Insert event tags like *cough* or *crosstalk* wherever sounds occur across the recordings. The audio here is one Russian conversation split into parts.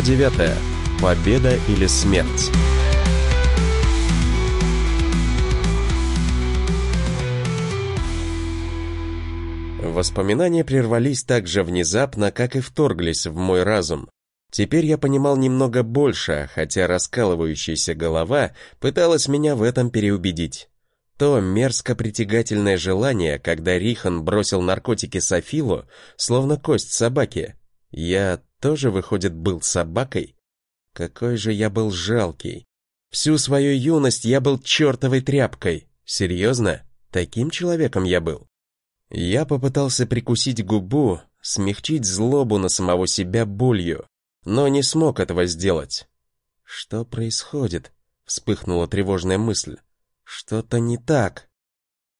Глава 9. Победа или смерть. Воспоминания прервались так же внезапно, как и вторглись в мой разум. Теперь я понимал немного больше, хотя раскалывающаяся голова пыталась меня в этом переубедить. То мерзко притягательное желание, когда Рихан бросил наркотики Софилу, словно кость собаки. Я тоже, выходит, был собакой? Какой же я был жалкий. Всю свою юность я был чертовой тряпкой. Серьезно? Таким человеком я был? Я попытался прикусить губу, смягчить злобу на самого себя болью, но не смог этого сделать. Что происходит? Вспыхнула тревожная мысль. Что-то не так.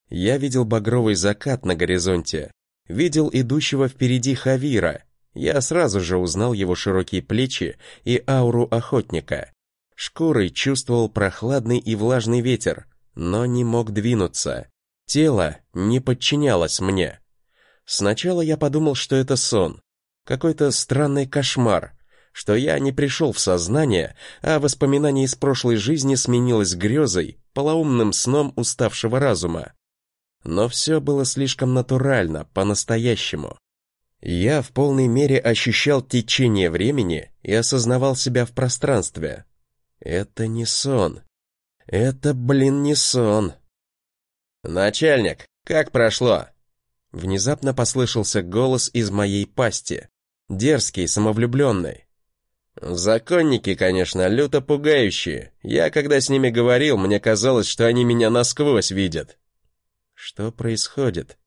Я видел багровый закат на горизонте, видел идущего впереди Хавира. Я сразу же узнал его широкие плечи и ауру охотника. Шкурой чувствовал прохладный и влажный ветер, но не мог двинуться. Тело не подчинялось мне. Сначала я подумал, что это сон, какой-то странный кошмар, что я не пришел в сознание, а воспоминание из прошлой жизни сменилось грезой, полоумным сном уставшего разума. Но все было слишком натурально, по-настоящему. Я в полной мере ощущал течение времени и осознавал себя в пространстве. Это не сон. Это, блин, не сон. «Начальник, как прошло?» Внезапно послышался голос из моей пасти. Дерзкий, самовлюбленный. Законники, конечно, люто пугающие. Я, когда с ними говорил, мне казалось, что они меня насквозь видят. Что происходит?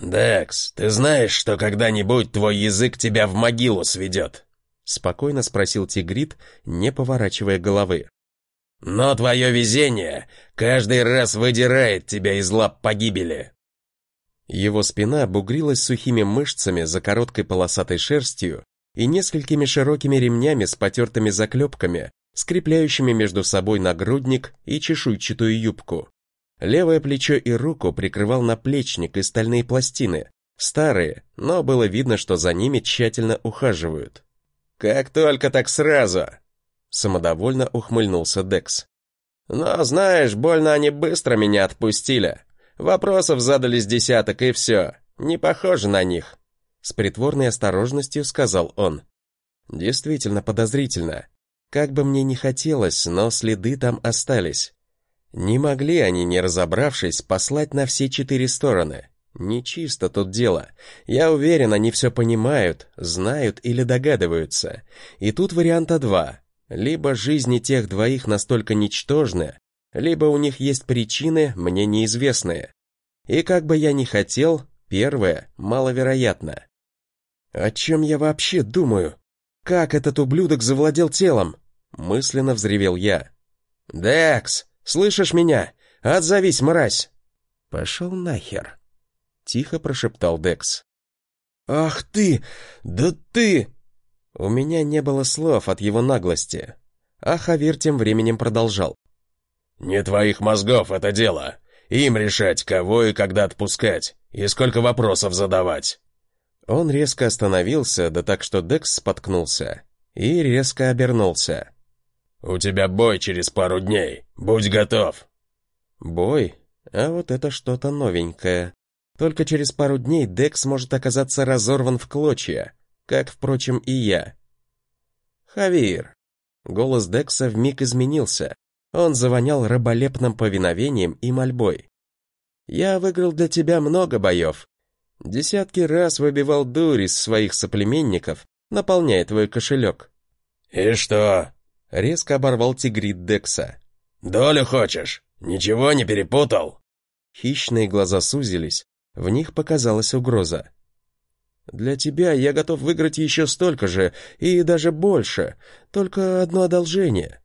«Декс, ты знаешь, что когда-нибудь твой язык тебя в могилу сведет?» Спокойно спросил Тигрит, не поворачивая головы. Но твое везение каждый раз выдирает тебя из лап погибели. Его спина бугрилась сухими мышцами за короткой полосатой шерстью и несколькими широкими ремнями с потертыми заклепками, скрепляющими между собой нагрудник и чешуйчатую юбку. Левое плечо и руку прикрывал наплечник и стальные пластины, старые, но было видно, что за ними тщательно ухаживают. «Как только так сразу!» Самодовольно ухмыльнулся Декс. «Но, знаешь, больно они быстро меня отпустили. Вопросов задали с десяток, и все. Не похоже на них». С притворной осторожностью сказал он. «Действительно подозрительно. Как бы мне ни хотелось, но следы там остались. Не могли они, не разобравшись, послать на все четыре стороны. Нечисто тут дело. Я уверен, они все понимают, знают или догадываются. И тут варианта два. Либо жизни тех двоих настолько ничтожны, либо у них есть причины, мне неизвестные. И как бы я ни хотел, первое маловероятно. О чем я вообще думаю? Как этот ублюдок завладел телом? Мысленно взревел я. «Декс, слышишь меня? Отзовись, мразь!» «Пошел нахер!» Тихо прошептал Декс. «Ах ты! Да ты!» У меня не было слов от его наглости, а Хавир тем временем продолжал. «Не твоих мозгов это дело. Им решать, кого и когда отпускать, и сколько вопросов задавать». Он резко остановился, да так что Декс споткнулся, и резко обернулся. «У тебя бой через пару дней. Будь готов». «Бой? А вот это что-то новенькое. Только через пару дней Декс может оказаться разорван в клочья, как, впрочем, и я. «Хавир!» Голос Декса вмиг изменился. Он завонял раболепным повиновением и мольбой. «Я выиграл для тебя много боев. Десятки раз выбивал дурь из своих соплеменников, наполняя твой кошелек». «И что?» — резко оборвал тигрит Декса. «Долю хочешь? Ничего не перепутал?» Хищные глаза сузились, в них показалась угроза. Для тебя я готов выиграть еще столько же, и даже больше. Только одно одолжение».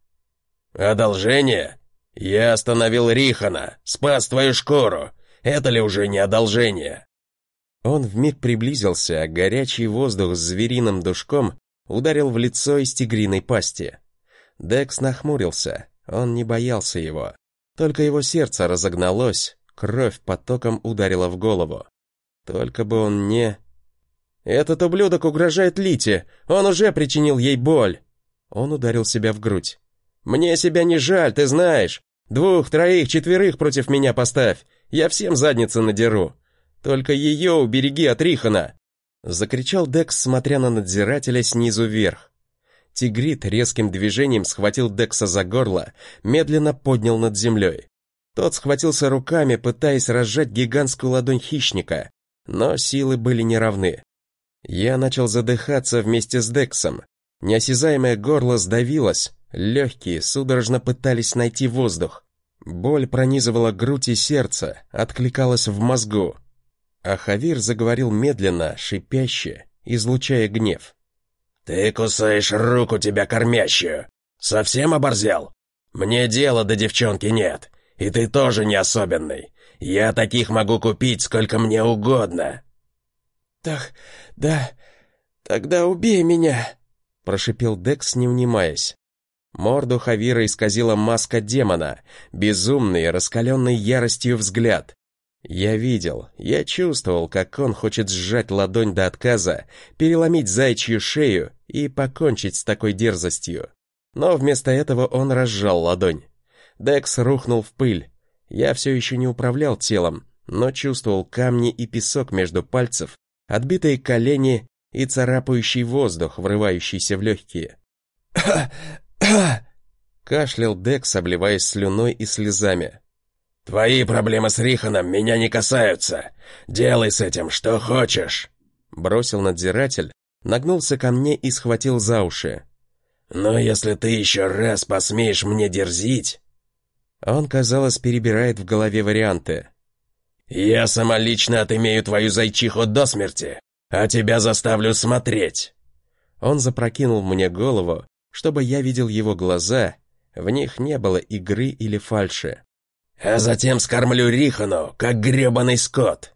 «Одолжение? Я остановил Рихана, спас твою шкуру. Это ли уже не одолжение?» Он вмиг приблизился, а горячий воздух с звериным душком ударил в лицо из тигриной пасти. Декс нахмурился, он не боялся его. Только его сердце разогналось, кровь потоком ударила в голову. Только бы он не... Этот ублюдок угрожает Лите, он уже причинил ей боль. Он ударил себя в грудь. Мне себя не жаль, ты знаешь. Двух, троих, четверых против меня поставь. Я всем задницы надеру. Только ее убереги от Рихана!» Закричал Декс, смотря на надзирателя снизу вверх. Тигрит резким движением схватил Декса за горло, медленно поднял над землей. Тот схватился руками, пытаясь разжать гигантскую ладонь хищника, но силы были неравны. Я начал задыхаться вместе с Дексом. Неосязаемое горло сдавилось, легкие судорожно пытались найти воздух. Боль пронизывала грудь и сердце, откликалась в мозгу. А Хавир заговорил медленно, шипяще, излучая гнев. «Ты кусаешь руку тебя кормящую. Совсем оборзел? Мне дела до девчонки нет, и ты тоже не особенный. Я таких могу купить сколько мне угодно». «Так, да, тогда убей меня», — прошипел Декс, не внимаясь. Морду Хавира исказила маска демона, безумный, раскаленный яростью взгляд. Я видел, я чувствовал, как он хочет сжать ладонь до отказа, переломить зайчью шею и покончить с такой дерзостью. Но вместо этого он разжал ладонь. Декс рухнул в пыль. Я все еще не управлял телом, но чувствовал камни и песок между пальцев, отбитые колени и царапающий воздух, врывающийся в легкие. *coughs* Кашлял Декс, обливаясь слюной и слезами. «Твои проблемы с Риханом меня не касаются. Делай с этим что хочешь!» Бросил надзиратель, нагнулся ко мне и схватил за уши. «Но если ты еще раз посмеешь мне дерзить...» Он, казалось, перебирает в голове варианты. «Я самолично отымею твою зайчиху до смерти, а тебя заставлю смотреть!» Он запрокинул мне голову, чтобы я видел его глаза, в них не было игры или фальши а затем скормлю Рихану, как гребаный скот!»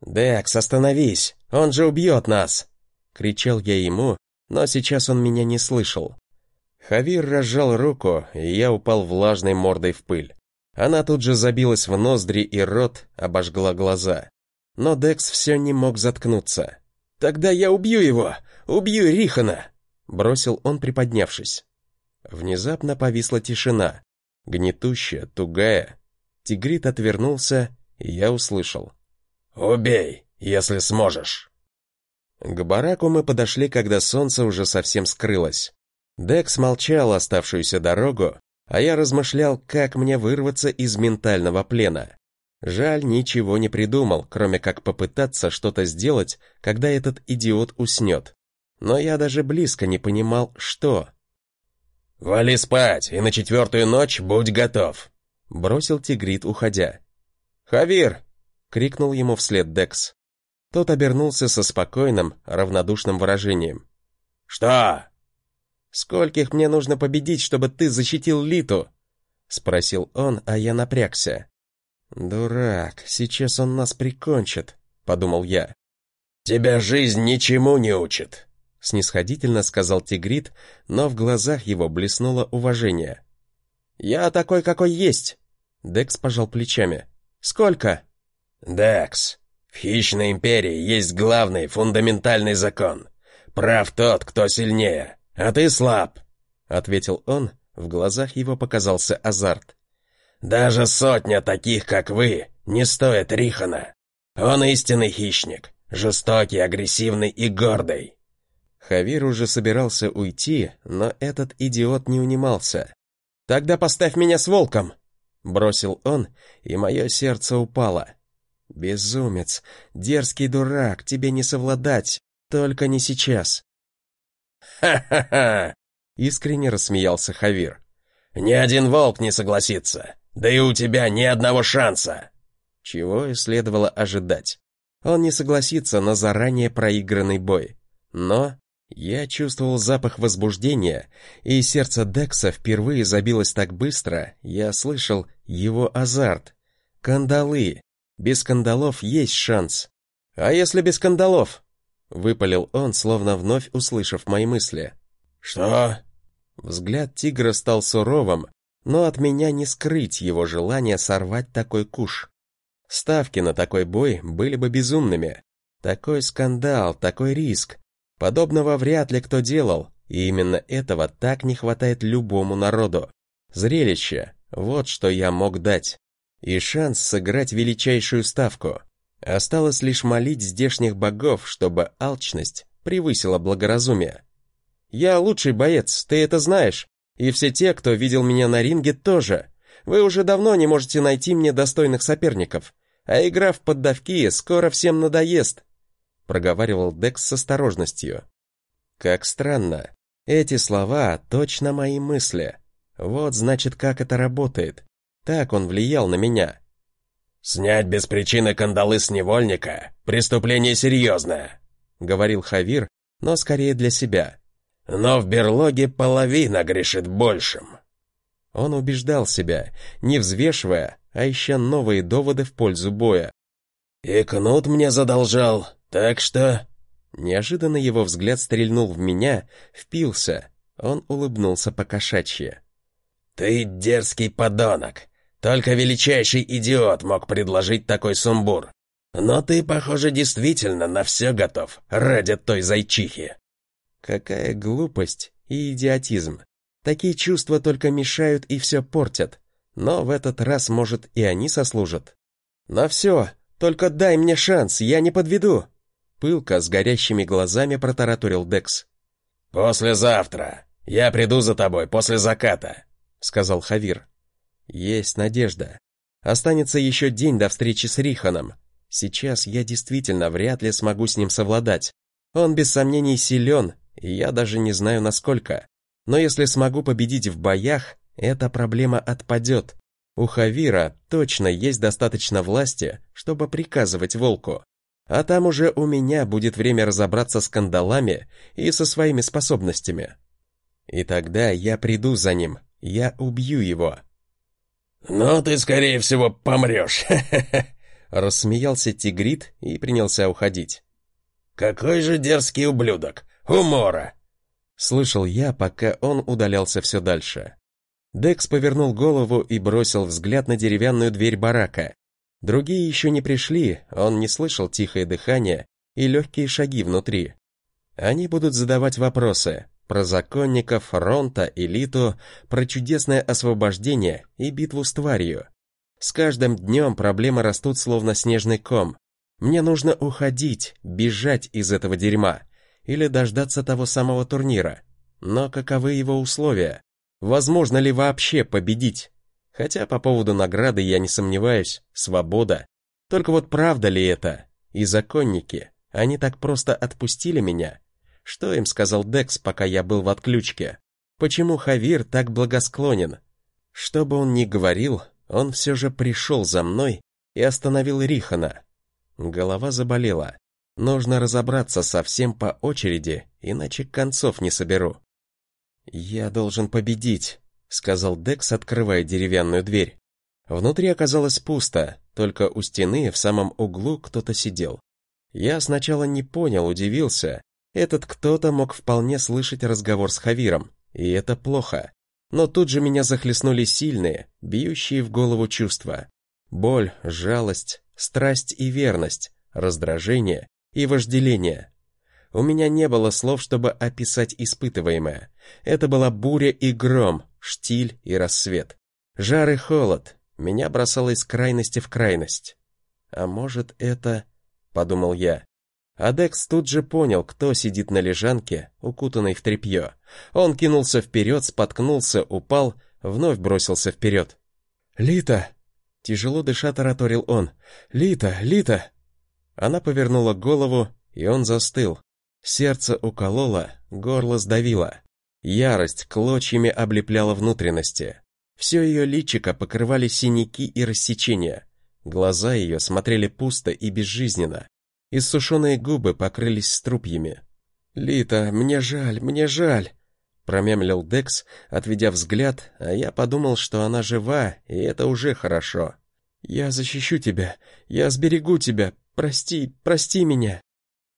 «Декс, остановись! Он же убьет нас!» Кричал я ему, но сейчас он меня не слышал. Хавир разжал руку, и я упал влажной мордой в пыль. Она тут же забилась в ноздри и рот, обожгла глаза. Но Декс все не мог заткнуться. «Тогда я убью его! Убью Рихана!» Бросил он, приподнявшись. Внезапно повисла тишина. Гнетущая, тугая, Тигрит отвернулся, и я услышал. «Убей, если сможешь!» К бараку мы подошли, когда солнце уже совсем скрылось. Декс молчал оставшуюся дорогу, а я размышлял, как мне вырваться из ментального плена. Жаль, ничего не придумал, кроме как попытаться что-то сделать, когда этот идиот уснет. Но я даже близко не понимал, что. «Вали спать, и на четвертую ночь будь готов», бросил Тигрит, уходя. «Хавир!» — крикнул ему вслед Декс. Тот обернулся со спокойным, равнодушным выражением. «Что?» «Скольких мне нужно победить, чтобы ты защитил Литу?» — спросил он, а я напрягся. «Дурак, сейчас он нас прикончит», — подумал я. «Тебя жизнь ничему не учит», — снисходительно сказал Тигрит, но в глазах его блеснуло уважение. «Я такой, какой есть!» Декс пожал плечами. «Сколько?» «Декс, в хищной империи есть главный фундаментальный закон. Прав тот, кто сильнее, а ты слаб», — ответил он, в глазах его показался азарт. «Даже сотня таких, как вы, не стоит Рихана. Он истинный хищник, жестокий, агрессивный и гордый». Хавир уже собирался уйти, но этот идиот не унимался. «Тогда поставь меня с волком!» Бросил он, и мое сердце упало. «Безумец! Дерзкий дурак! Тебе не совладать! Только не сейчас!» «Ха-ха-ха!» — искренне рассмеялся Хавир. «Ни один волк не согласится! Да и у тебя ни одного шанса!» Чего и следовало ожидать. Он не согласится на заранее проигранный бой. Но я чувствовал запах возбуждения, и сердце Декса впервые забилось так быстро, я слышал его азарт. Кандалы. Без кандалов есть шанс. А если без кандалов? Выпалил он, словно вновь услышав мои мысли. Что? Взгляд тигра стал суровым, но от меня не скрыть его желание сорвать такой куш. Ставки на такой бой были бы безумными. Такой скандал, такой риск. Подобного вряд ли кто делал, и именно этого так не хватает любому народу. Зрелище — вот что я мог дать. И шанс сыграть величайшую ставку. Осталось лишь молить здешних богов, чтобы алчность превысила благоразумие. Я лучший боец, ты это знаешь. И все те, кто видел меня на ринге, тоже. Вы уже давно не можете найти мне достойных соперников. А игра в поддавки скоро всем надоест проговаривал Декс с осторожностью. Как странно. Эти слова точно мои мысли. Вот значит, как это работает. Так он влиял на меня. «Снять без причины кандалы с невольника — преступление серьезное», — говорил Хавир, но скорее для себя. «Но в берлоге половина грешит большим». Он убеждал себя, не взвешивая, а ища новые доводы в пользу боя. «И кнут мне задолжал, так что...» Неожиданно его взгляд стрельнул в меня, впился. Он улыбнулся по-кошачьи. «Ты дерзкий подонок. Только величайший идиот мог предложить такой сумбур. Но ты, похоже, действительно на все готов ради той зайчихи». Какая глупость и идиотизм. Такие чувства только мешают и все портят. Но в этот раз, может, и они сослужат. На все, только дай мне шанс, я не подведу. Пылко, с горящими глазами протараторил Декс. «Послезавтра. Я приду за тобой после заката», — сказал Хавир. «Есть надежда. Останется еще день до встречи с Риханом. Сейчас я действительно вряд ли смогу с ним совладать. Он без сомнений силен, и я даже не знаю насколько. Но если смогу победить в боях, эта проблема отпадет. У Хавира точно есть достаточно власти, чтобы приказывать волку. А там уже у меня будет время разобраться с кандалами и со своими способностями. И тогда я приду за ним, я убью его. «Ну, ты, скорее всего, помрешь!» *laughs* Рассмеялся тигрит и принялся уходить. «Какой же дерзкий ублюдок! Умора!» Слышал я, пока он удалялся все дальше. Декс повернул голову и бросил взгляд на деревянную дверь барака, Другие еще не пришли, он не слышал тихое дыхание и легкие шаги внутри. Они будут задавать вопросы про законников, Ронта, Элиту, про чудесное освобождение и битву с тварью. С каждым днем проблемы растут словно снежный ком. Мне нужно уходить, бежать из этого дерьма или дождаться того самого турнира. Но каковы его условия? Возможно ли вообще победить? Хотя по поводу награды я не сомневаюсь, свобода. Только вот правда ли это? И законники, они так просто отпустили меня? Что им сказал Декс, пока я был в отключке? Почему Хавир так благосклонен? Что бы он ни говорил, он все же пришел за мной и остановил Рихана. Голова заболела. Нужно разобраться со всем по очереди, иначе концов не соберу. Я должен победить, сказал Декс, открывая деревянную дверь. Внутри оказалось пусто, только у стены в самом углу кто-то сидел. Я сначала не понял, удивился. Этот кто-то мог вполне слышать разговор с Хавиром, и это плохо. Но тут же меня захлестнули сильные, бьющие в голову чувства. Боль, жалость, страсть и верность, раздражение и вожделение. У меня не было слов, чтобы описать испытываемое. Это была буря и гром, штиль и рассвет. Жар и холод. Меня бросало из крайности в крайность. А может, это... Подумал я. Адекс тут же понял, кто сидит на лежанке, укутанной в тряпье. Он кинулся вперед, споткнулся, упал, вновь бросился вперед. «Лита!» Тяжело дыша тараторил он. «Лита! Лита!» Она повернула голову, и он застыл, Сердце укололо, горло сдавило. Ярость клочьями облепляла внутренности. Все ее личико покрывали синяки и рассечения. Глаза ее смотрели пусто и безжизненно. Иссушенные губы покрылись струпьями. «Лита, мне жаль, мне жаль!» Промямлил Декс, отведя взгляд, а я подумал, что она жива, и это уже хорошо. «Я защищу тебя, я сберегу тебя, прости, прости меня!»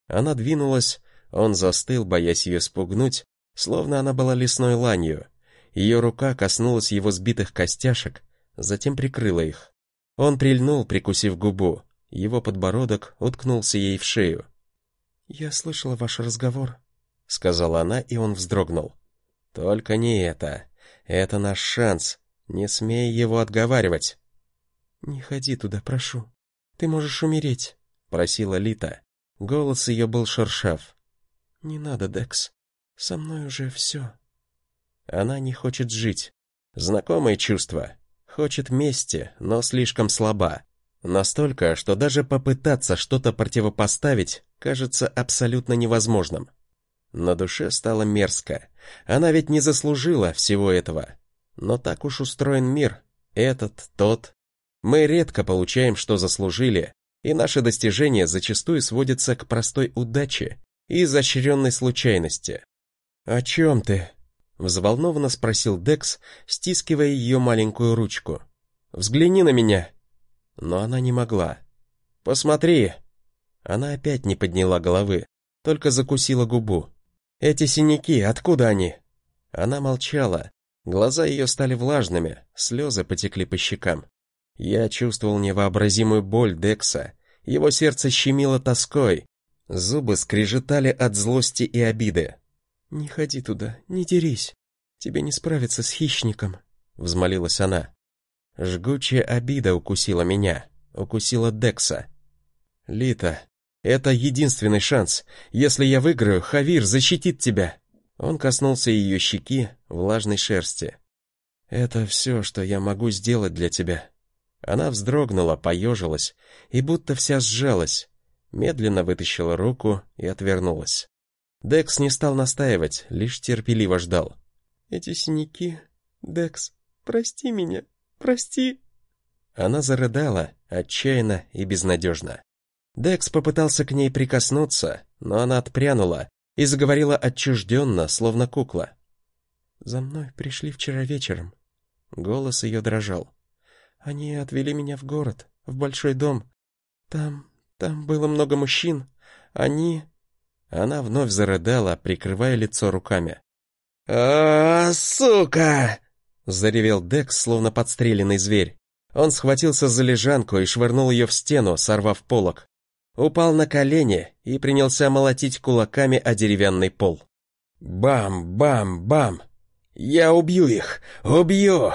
Она двинулась, он застыл, боясь ее спугнуть, словно она была лесной ланью. Ее рука коснулась его сбитых костяшек, затем прикрыла их. Он прильнул, прикусив губу. Его подбородок уткнулся ей в шею. «Я слышала ваш разговор», — сказала она, и он вздрогнул. «Только не это. Это наш шанс. Не смей его отговаривать». «Не ходи туда, прошу. Ты можешь умереть», — просила Лита. Голос ее был шершав. «Не надо, Декс. Со мной уже все». Она не хочет жить. Знакомое чувство. Хочет мести, но слишком слаба. Настолько, что даже попытаться что-то противопоставить кажется абсолютно невозможным. На душе стало мерзко. Она ведь не заслужила всего этого. Но так уж устроен мир. Этот, тот. Мы редко получаем, что заслужили, и наши достижения зачастую сводятся к простой удаче и изощренной случайности. «О чем ты?» — взволнованно спросил Декс, стискивая ее маленькую ручку. «Взгляни на меня!» Но она не могла. «Посмотри!» Она опять не подняла головы, только закусила губу. «Эти синяки, откуда они?» Она молчала. Глаза ее стали влажными, слезы потекли по щекам. Я чувствовал невообразимую боль Декса. Его сердце щемило тоской. Зубы скрежетали от злости и обиды. «Не ходи туда, не дерись. Тебе не справиться с хищником», — взмолилась она. Жгучая обида укусила меня, укусила Декса. «Лита, это единственный шанс. Если я выиграю, Хавир защитит тебя». Он коснулся ее щеки, влажной шерсти. «Это все, что я могу сделать для тебя». Она вздрогнула, поежилась и будто вся сжалась, медленно вытащила руку и отвернулась. Декс не стал настаивать, лишь терпеливо ждал. «Эти синяки... Декс, прости меня, прости...» Она зарыдала, отчаянно и безнадежно. Декс попытался к ней прикоснуться, но она отпрянула и заговорила отчужденно, словно кукла. «За мной пришли вчера вечером». Голос ее дрожал. «Они отвели меня в город, в большой дом. Там, там было много мужчин. Они...» Она вновь зарыдала, прикрывая лицо руками. а, сука!» — заревел Декс, словно подстреленный зверь. Он схватился за лежанку и швырнул ее в стену, сорвав полок упал на колени и принялся молотить кулаками о деревянный пол. «Бам-бам-бам! Я убью их! Убью!»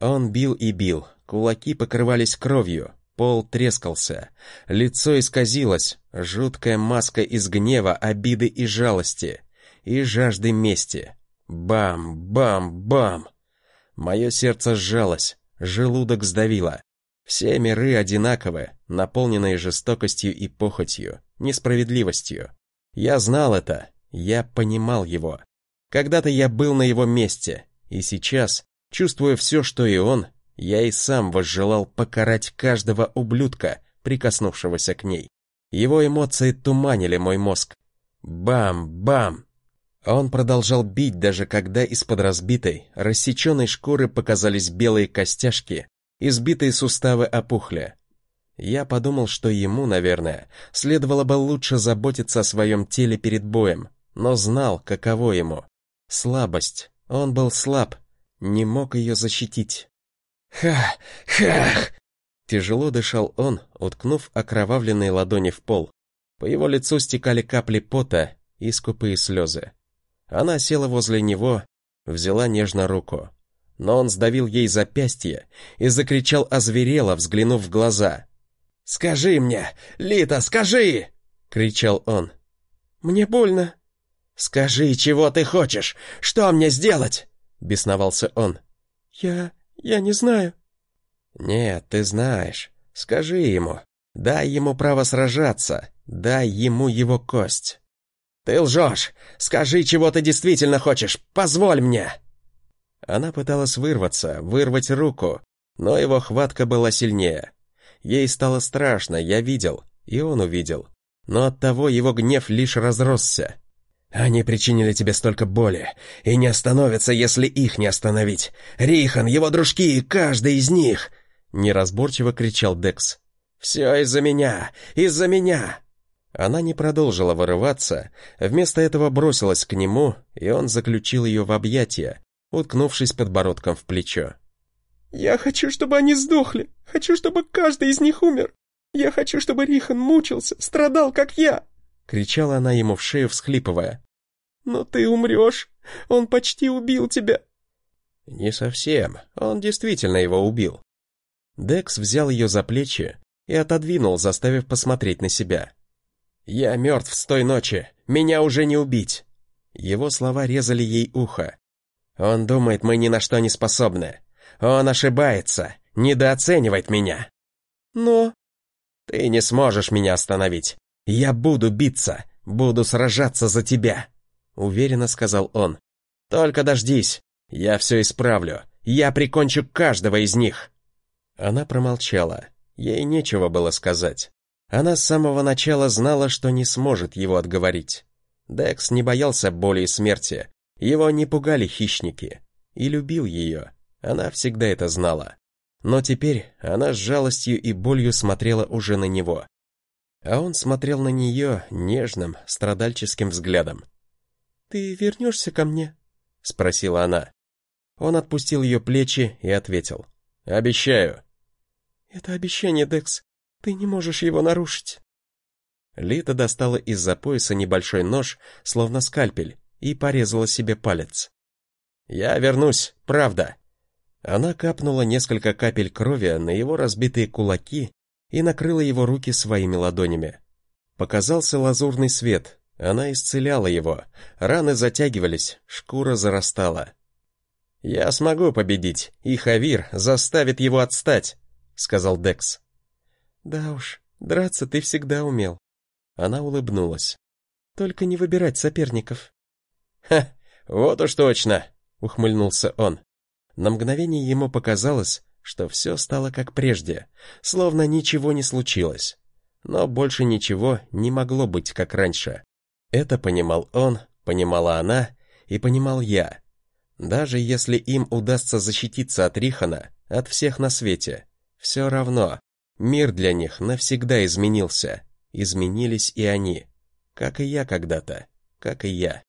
Он бил и бил, кулаки покрывались кровью, пол трескался, лицо исказилось, жуткая маска из гнева, обиды и жалости, и жажды мести. Бам-бам-бам! Мое сердце сжалось, желудок сдавило. Все миры одинаковы, наполненные жестокостью и похотью, несправедливостью. Я знал это, я понимал его. Когда-то я был на его месте, и сейчас, чувствуя все, что и он, я и сам возжелал покарать каждого ублюдка, прикоснувшегося к ней. Его эмоции туманили мой мозг. Бам-бам! Он продолжал бить, даже когда из-под разбитой, рассеченной шкуры показались белые костяшки, избитые суставы опухли. Я подумал, что ему, наверное, следовало бы лучше заботиться о своем теле перед боем, но знал, каково ему. Слабость. Он был слаб, не мог ее защитить. «Ха! Ха!» Тяжело дышал он, уткнув окровавленные ладони в пол. По его лицу стекали капли пота и скупые слезы. Она села возле него, взяла нежно руку но он сдавил ей запястье и закричал озверело, взглянув в глаза. «Скажи мне, Лита, скажи!» — кричал он. «Мне больно». «Скажи, чего ты хочешь? Что мне сделать?» — бесновался он. «Я... я не знаю». «Нет, ты знаешь. Скажи ему. Дай ему право сражаться. Дай ему его кость». «Ты лжешь! Скажи, чего ты действительно хочешь! Позволь мне!» Она пыталась вырваться, вырвать руку, но его хватка была сильнее. Ей стало страшно, я видел, и он увидел. Но оттого его гнев лишь разросся. «Они причинили тебе столько боли, и не остановятся, если их не остановить. Рихан, его дружки, и каждый из них!» Неразборчиво кричал Декс. «Все из-за меня! Из-за меня!» Она не продолжила вырываться, вместо этого бросилась к нему, и он заключил ее в объятия, уткнувшись подбородком в плечо. «Я хочу, чтобы они сдохли. Хочу, чтобы каждый из них умер. Я хочу, чтобы Рихан мучился, страдал, как я!» — кричала она ему в шею, всхлипывая. «Но ты умрешь! Он почти убил тебя!» Не совсем, он действительно его убил. Декс взял ее за плечи и отодвинул, заставив посмотреть на себя. «Я мертв с той ночи, меня уже не убить!» Его слова резали ей ухо. «Он думает, мы ни на что не способны. Он ошибается, недооценивает меня!» «Но...» «Ты не сможешь меня остановить. Я буду биться, буду сражаться за тебя!» Уверенно сказал он. «Только дождись, я все исправлю, я прикончу каждого из них!» Она промолчала, ей нечего было сказать. Она с самого начала знала, что не сможет его отговорить. Декс не боялся боли и смерти, его не пугали хищники. И любил ее, она всегда это знала. Но теперь она с жалостью и болью смотрела уже на него. А он смотрел на нее нежным, страдальческим взглядом. «Ты вернешься ко мне?» — спросила она. Он отпустил ее плечи и ответил. «Обещаю». «Это обещание, Декс. Ты не можешь его нарушить». Лита достала из-за пояса небольшой нож, словно скальпель, и порезала себе палец. «Я вернусь, правда». Она капнула несколько капель крови на его разбитые кулаки и накрыла его руки своими ладонями. Показался лазурный свет, она исцеляла его, раны затягивались, шкура зарастала. «Я смогу победить, и Хавир заставит его отстать», — сказал Декс. «Да уж, драться ты всегда умел». Она улыбнулась. «Только не выбирать соперников». «Ха, вот уж точно», — ухмыльнулся он. На мгновение ему показалось, что все стало как прежде, словно ничего не случилось. Но больше ничего не могло быть как раньше. Это понимал он, понимала она и понимал я. Даже если им удастся защититься от Рихана, от всех на свете, все равно мир для них навсегда изменился. Изменились и они, как и я когда-то, как и я.